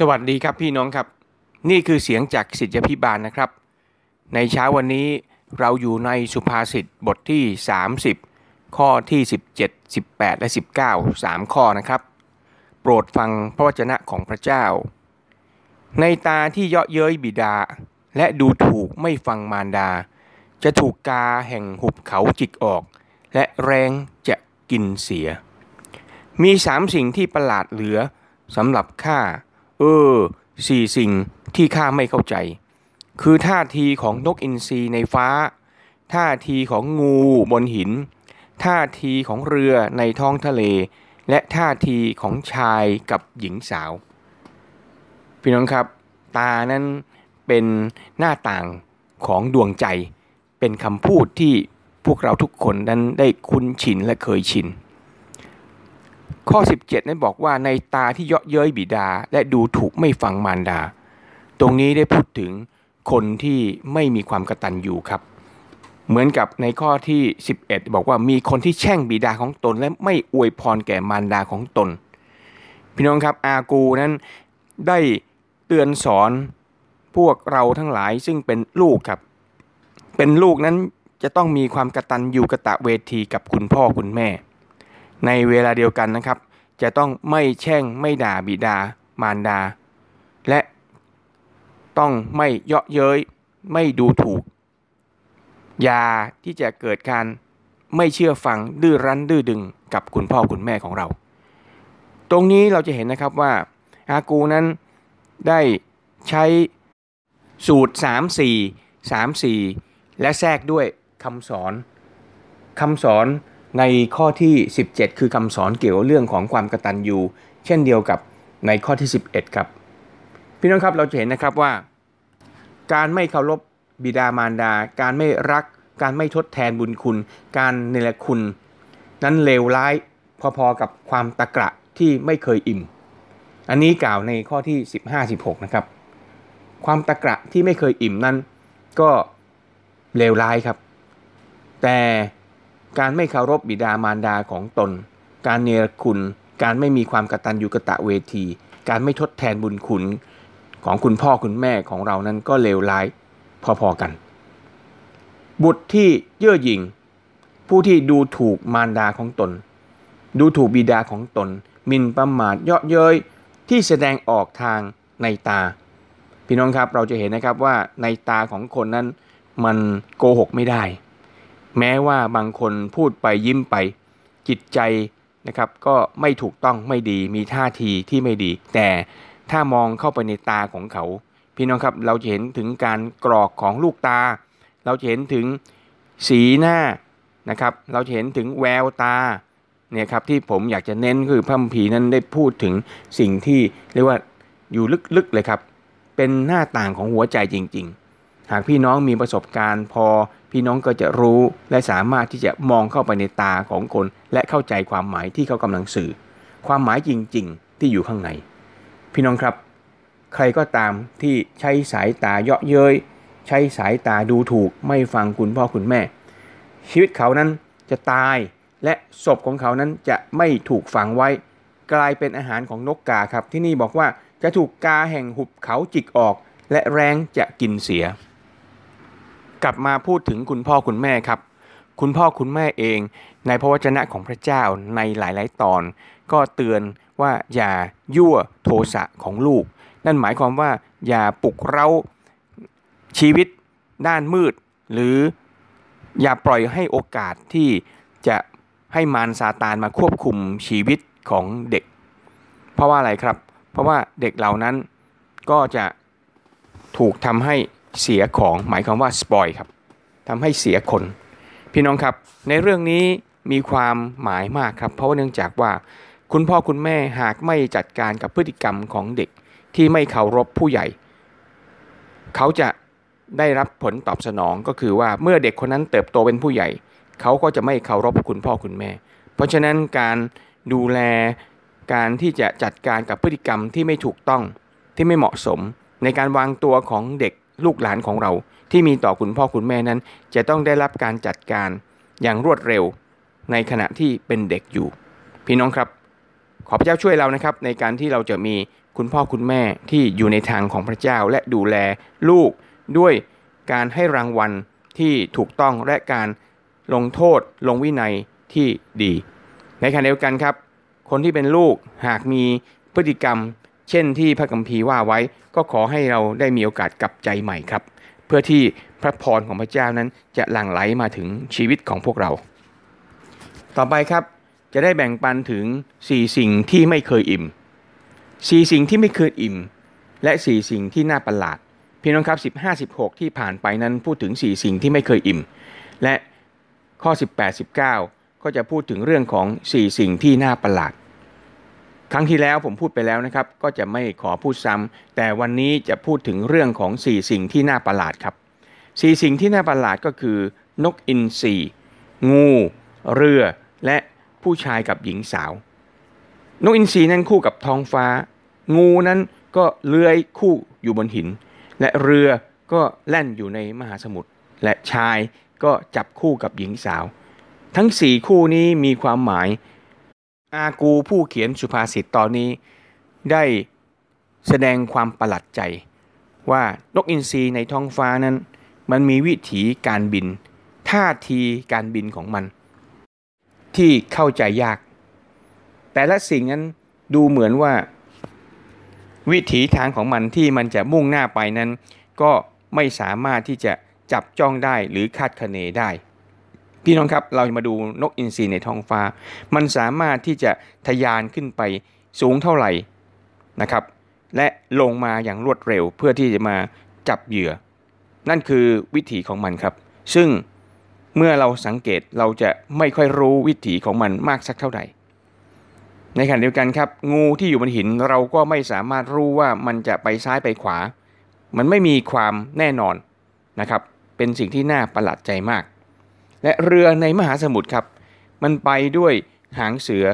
สวัสดีครับพี่น้องครับ นี่คือเสียงจากสิทธิพิบาลนะครับ ในเช้าวันนี้เราอยู่ในสุภาษิตบทที่ 30 ข้อที่ 17 18 และ 19 3 ข้อนะครับ โปรดฟังพระวจนะของพระเจ้า ในตาที่เยาะเย้ยบิดา และดูถูกไม่ฟังมารดา จะถูกกาแห่งหุบเขาจิกออก และแรงจะกินเสีย มีสามสิ่งที่ประหลาดเหลือสำหรับข้า เออสี่สิ่งที่ข้าไม่เข้าใจ คือท่าทีของนกอินทรีในฟ้า ท่าทีของงูบนหิน ท่าทีของเรือในท้องทะเล และท่าทีของชายกับหญิงสาว พี่น้องครับ ตานั้นเป็นหน้าต่างของดวงใจ เป็นคำพูดที่พวกเราทุกคนนั้นได้คุ้นชินและเคยชิน ข้อ 17 นั้นบอกว่าในตาที่เยาะเย้ยบิดา และดูถูกไม่ฟังมารดา ตรงนี้ได้พูดถึงคนที่ไม่มีความกระตัญญูครับ เหมือนกับในข้อที่ 11 บอกว่ามีคนที่แช่งบิดาของตน และไม่อวยพรแก่มารดาของตน พี่น้องครับอากูนั้นได้เตือนสอนพวกเราทั้งหลายซึ่งเป็นลูกครับ เป็นลูกนั้นจะต้องมีความกระตัญญูกระตะเวทีกับคุณพ่อคุณแม่ ในเวลาเดียวกันนะครับ จะต้องไม่แช่งไม่ด่าบิดามารดา และต้องไม่เยาะเย้ยไม่ดูถูก อย่าที่จะเกิดการไม่เชื่อฟังดื้อรั้นดื้อดึงกับคุณพ่อคุณแม่ของเรา ตรงนี้เราจะเห็นนะครับว่าอากูนั้นได้ใช้สูตร 3 4 3 4 และแทรกด้วยคำสอนคำสอน ในข้อที่ 17 คือคำสอนเกี่ยวกับเรื่องของความกตัญญูเช่นเดียวกับในข้อที่ 11 ครับ พี่น้องครับเราจะเห็นนะครับว่า การไม่เคารพบิดามารดา การไม่รัก การไม่ทดแทนบุญคุณ การเนรคุณ นั้นเลวร้ายพอๆกับความตะกระที่ไม่เคยอิ่ม อันนี้กล่าวในข้อที่ 15-16 นะครับ ความตะกระที่ไม่เคยอิ่มนั้นก็เลวร้ายครับ แต่ การไม่เคารพบิดามารดาของตน การเนรคุณ การไม่มีความกตัญญูกะตะเวที การไม่ทดแทนบุญคุณ ของคุณพ่อคุณแม่ของเรานั้นก็เลวร้ายพอๆกัน บุตรที่เย่อหยิ่ง ผู้ที่ดูถูกมารดาของตน ดูถูกบิดาของตนมินประมาทเยาะเย้ยที่แสดงออกทางในตา พี่น้องครับเราจะเห็นนะครับว่าในตาของคนนั้นมันโกหกไม่ได้ แม้ว่าบางคนพูดไปยิ้มไป จิตใจนะครับ ก็ไม่ถูกต้องไม่ดีมีท่าทีที่ไม่ดี แต่ถ้ามองเข้าไปในตาของเขา พี่น้องครับเราจะเห็นถึงการกรอกของลูกตา เราจะเห็นถึงสีหน้านะครับ เราจะเห็นถึงแววตาเนี่ยครับที่ผมอยากจะเน้นคือพระมพีนั้นได้พูดถึงสิ่งที่เรียกว่าอยู่ลึกๆเลยครับ เป็นหน้าต่างของหัวใจจริง ๆ หากพี่น้องมีประสบการณ์พอ พี่น้องก็จะรู้และสามารถที่จะมองเข้าไปในตาของคน และเข้าใจความหมายที่เขากำลังสื่อ ความหมายจริง ๆ ที่อยู่ข้างใน พี่น้องครับ ใครก็ตามที่ใช้สายตาเยาะเย้ยใช้สายตาดูถูกไม่ฟังคุณพ่อคุณแม่ ชีวิตเขานั้นจะตายและศพของเขานั้นจะไม่ถูกฝังไว้ กลายเป็นอาหารของนกกาครับที่นี่บอกว่าจะถูกกาแห่งหุบเขาจิกออก และแรงจะกินเสีย กลับมาพูดถึงคุณพ่อคุณแม่ครับ คุณพ่อคุณแม่เอง ในพระวจนะของพระเจ้าในหลาย ๆ ตอน ก็เตือนว่าอย่ายั่วโทสะของลูก นั่นหมายความว่าอย่าปลุกเร้าชีวิตด้านมืด หรืออย่าปล่อยให้โอกาสที่จะให้มารซาตานมาควบคุมชีวิตของเด็ก เพราะว่าอะไรครับ เพราะว่าเด็กเหล่านั้นก็จะถูกทำให้ เสียของหมายความว่าสปอยครับทำให้เสียคน พี่น้องครับ ในเรื่องนี้มีความหมายมากครับ เพราะว่าเนื่องจากว่า คุณพ่อคุณแม่หากไม่จัดการกับพฤติกรรมของเด็กที่ไม่เคารพผู้ใหญ่ เขาจะได้รับผลตอบสนองก็คือว่าเมื่อเด็กคนนั้นเติบโตเป็นผู้ใหญ่ เขาก็จะไม่เคารพคุณพ่อคุณแม่ เพราะฉะนั้นการดูแลการที่จะจัดการกับพฤติกรรมที่ไม่ถูกต้องที่ไม่เหมาะสม ในการวางตัวของเด็ก ลูกหลานของเรา ที่มีต่อคุณพ่อคุณแม่นั้น จะต้องได้รับการจัดการอย่างรวดเร็ว ในขณะที่เป็นเด็กอยู่ พี่น้องครับ ขอพระเจ้าช่วยเรานะครับ ในการที่เราจะมีคุณพ่อคุณแม่ที่อยู่ในทางของพระเจ้าและดูแลลูกด้วยการให้รางวัลที่ถูกต้องและการลงโทษลงวินัยที่ดี ในขณะเดียวกันครับ คนที่เป็นลูกหากมีพฤติกรรม เช่นที่พระกัมภีร์ว่าไว้ก็ขอให้เราได้มีโอกาสกลับใจใหม่ครับ เพื่อที่พระพรของพระเจ้านั้นจะหลั่งไหลมาถึงชีวิตของพวกเรา ต่อไปครับจะได้แบ่งปันถึง 4 สิ่งที่ไม่เคยอิ่ม 4 สิ่งที่ไม่เคยอิ่ม และ 4 สิ่งที่น่าประหลาดพี่น้องครับ 15 16 ที่ผ่านไปนั้นพูดถึง 4 สิ่งที่ไม่เคยอิ่ม และข้อ 18 19 ก็จะพูดถึงเรื่องของ 4 สิ่งที่น่าประหลาด ครั้งที่แล้วผมพูดไปแล้วนะครับก็จะไม่ขอพูดซ้ำแต่วันนี้จะพูดถึงเรื่องของ 4 สิ่งที่น่าประหลาดครับ4สิ่งที่น่าประหลาดก็คือ นกอินทรีงู เรือ และผู้ชายกับหญิงสาว นกอินทรีนั้นคู่กับท้องฟ้า งูนั้นก็เลื้อยคู่อยู่บนหิน และเรือก็แล่นอยู่ในมหาสมุทรและชายก็จับคู่กับหญิงสาว ทั้งสี่คู่นี้มีความหมาย อากูผู้เขียนสุภาษิตตอนนี้ ได้แสดงความประหลาดใจ ว่านกอินทรีในท้องฟ้านั้น มันมีวิถีการบิน ท่าทีการบินของมัน ที่เข้าใจยาก แต่ละสิ่งนั้นดูเหมือนว่า วิถีทางของมันที่มันจะมุ่งหน้าไปนั้น ก็ไม่สามารถที่จะจับจ้องได้หรือคาดคะเนได้ พี่น้องครับเราจะมาดูนกอินทรีในท้องฟ้า มันสามารถที่จะทะยานขึ้นไปสูงเท่าไหร่นะครับ และลงมาอย่างรวดเร็วเพื่อที่จะมาจับเหยื่อ นั่นคือวิถีของมันครับ ซึ่งเมื่อเราสังเกตเราจะไม่ค่อยรู้วิถีของมันมากสักเท่าไหร่ในขณะเดียวกันครับ งูที่อยู่บนหินเราก็ไม่สามารถรู้ว่ามันจะไปซ้ายไปขวา มันไม่มีความแน่นอนนะครับ เป็นสิ่งที่น่าประหลาดใจมาก และเรือในมหาสมุทรครับ มันไปด้วยหางเสือ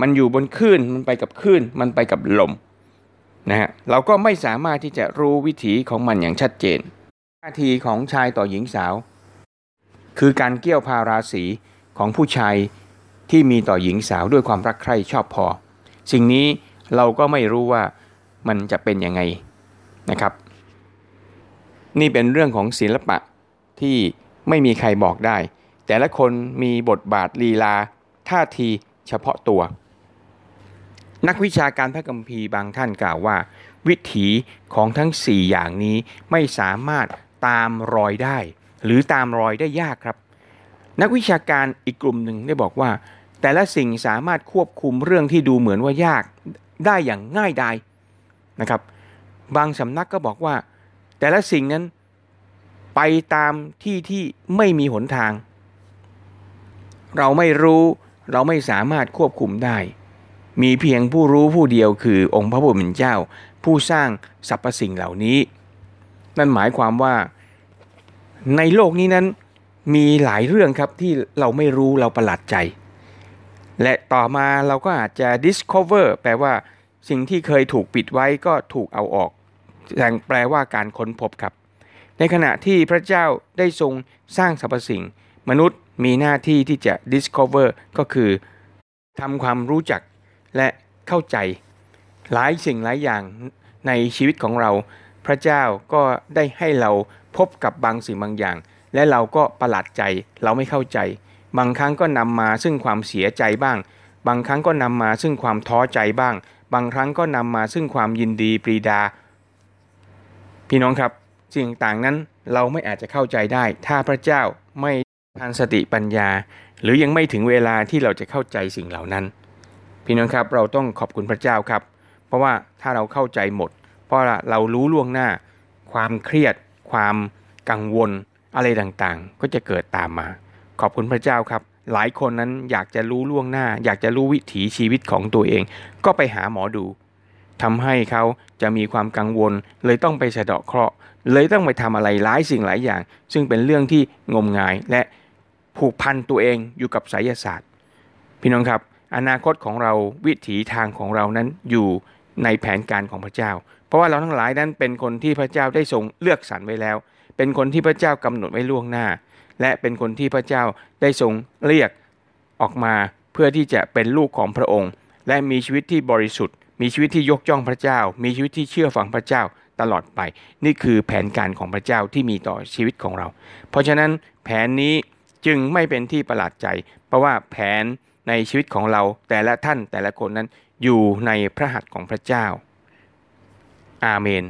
มันอยู่บนคลื่น มันไปกับคลื่น มันไปกับลมนะฮะ เราก็ไม่สามารถที่จะรู้วิถีของมันอย่างชัดเจนท่าทีของชายต่อหญิงสาว คือการเกี่ยวพาราศีของผู้ชายที่มีต่อหญิงสาวด้วยความรักใคร่ชอบพอ สิ่งนี้เราก็ไม่รู้ว่ามันจะเป็นยังไงนะครับ นี่เป็นเรื่องของศิลปะที่ไม่มีใครบอกได้ แต่ละคนมีบทบาทลีลา ท่าทีเฉพาะตัว นักวิชาการพระคัมภีร์บางท่านกล่าวว่า วิถีของทั้ง 4 อย่างนี้ไม่สามารถตามรอยได้ หรือตามรอยได้ยากครับ นักวิชาการอีกกลุ่มหนึ่งได้บอกว่า แต่ละสิ่งสามารถควบคุมเรื่องที่ดูเหมือนว่ายากได้อย่างง่ายดายนะครับ บางสำนักก็บอกว่า แต่ละสิ่งนั้นไปตามที่ที่ไม่มีหนทาง เราไม่รู้ เราไม่สามารถควบคุมได้ มีเพียงผู้รู้ผู้เดียวคือองค์พระผู้เป็นเจ้า ผู้สร้างสรรพสิ่งเหล่านี้ นั่นหมายความว่า ในโลกนี้นั้นมีหลายเรื่องครับที่เราไม่รู้เราประหลาดใจ และต่อมาเราก็อาจจะ discover แปลว่า สิ่งที่เคยถูกปิดไว้ก็ถูกเอาออกแปลว่าการค้นพบครับ ในขณะที่พระเจ้าได้ทรงสร้างสรรพสิ่ง มนุษย์ มีหน้าที่ที่จะ discover ก็คือทำความรู้จักและเข้าใจ หลายสิ่งหลายอย่างในชีวิตของเรา พระเจ้าก็ได้ให้เราพบกับบางสิ่งบางอย่าง และเราก็ประหลาดใจเราไม่เข้าใจ บางครั้งก็นำมาซึ่งความเสียใจบ้าง บางครั้งก็นำมาซึ่งความท้อใจบ้าง บางครั้งก็นำมาซึ่งความยินดีปรีดา พี่น้องครับสิ่งต่างนั้นเราไม่อาจจะเข้าใจได้ ถ้าพระเจ้าไม่ ทานสติปัญญา หรือยังไม่ถึงเวลาที่เราจะเข้าใจสิ่งเหล่านั้น พี่น้องครับเราต้องขอบคุณพระเจ้าครับ เพราะว่าถ้าเราเข้าใจหมด เพราะเรารู้ล่วงหน้า ความเครียด ความกังวลอะไรต่างๆ ก็จะเกิดตามมา ขอบคุณพระเจ้าครับ หลายคนนั้นอยากจะรู้ล่วงหน้า อยากจะรู้วิถีชีวิตของตัวเอง ก็ไปหาหมอดูทำให้เขาจะมีความกังวล เลยต้องไปสะเดาะเคราะห์เลยต้องไปทำอะไรหลายสิ่งหลายอย่าง ซึ่งเป็นเรื่องที่งมงายและ ผูกพันตัวเองอยู่กับไสยศาสตร์ พี่น้องครับ อนาคตของเราวิถีทางของเรานั้นอยู่ในแผนการของพระเจ้า เพราะว่าเราทั้งหลายนั้นเป็นคนที่พระเจ้าได้ทรงเลือกสรรไว้แล้ว เป็นคนที่พระเจ้ากำหนดไว้ล่วงหน้า และเป็นคนที่พระเจ้าได้ทรงเรียกออกมาเพื่อที่จะเป็นลูกของพระองค์ และมีชีวิตที่บริสุทธิ์ มีชีวิตที่ยกย่องพระเจ้า มีชีวิตที่เชื่อฟังพระเจ้าตลอดไป นี่คือแผนการของพระเจ้าที่มีต่อชีวิตของเรา เพราะฉะนั้นแผนนี้ จึงไม่เป็นที่ประหลาดใจ เพราะว่าแผนในชีวิตของเราแต่ละท่านแต่ละคนนั้นอยู่ในพระหัตถ์ของพระเจ้า อาเมน